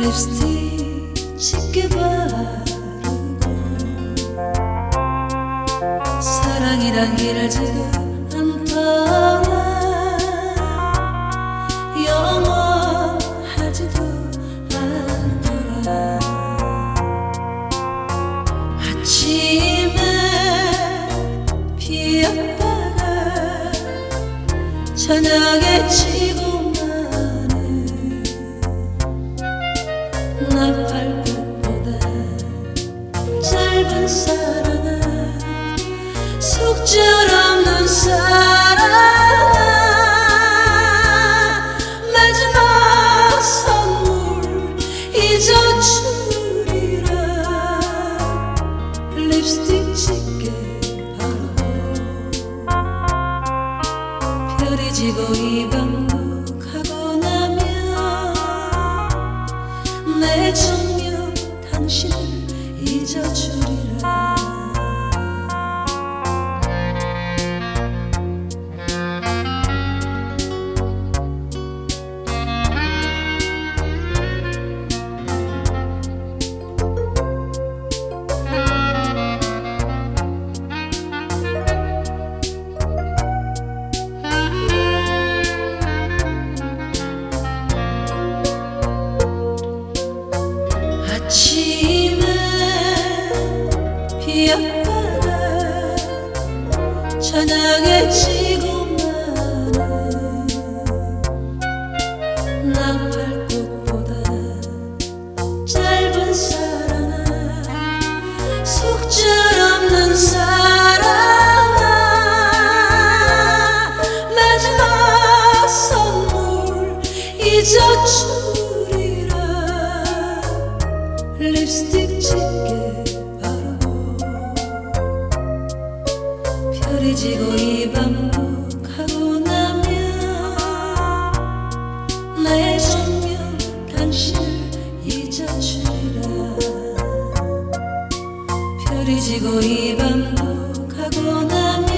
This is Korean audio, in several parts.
립스틱 짙게 바르고 사랑이란 길을 지고 않더라 영원하지도 않더라. 아침에 피었다가 저녁에 지 짧은 사랑아 속절 없는 사랑아 마지막 선물 잊어주리라. 립스틱 짙게 바르고 별이 지고 이 밤도 가고 나면 내 정녕 당신을 잊어주리라 저녁에 지고 마는 나팔꽃보다 짧은 사랑아 속절없는 사랑아. 마지막 선물 잊어주리라. 립스틱 짙게 별이 지고 이 밤도 가고 나면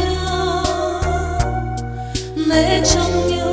내 정녕